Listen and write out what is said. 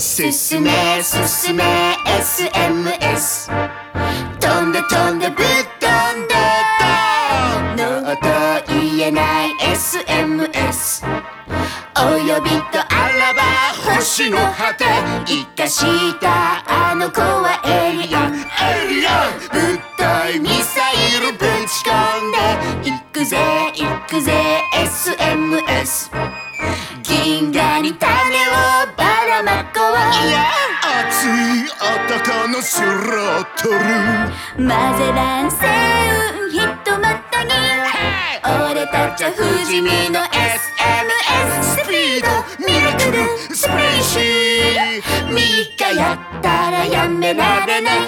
進め進め SMS 飛んで飛んでぶっ飛んでノーと言えない SMS お呼びとあらば星の果て。生かしたあの子はエイリアン。エイリアン。物体ミサイルぶち込んで。行くぜ行くぜ SMS 熱い男のスロットルマゼラン星雲ひとまたぎ俺たちは不死身の SMS スピードミラクルスプリーシー。3日やったらやめられない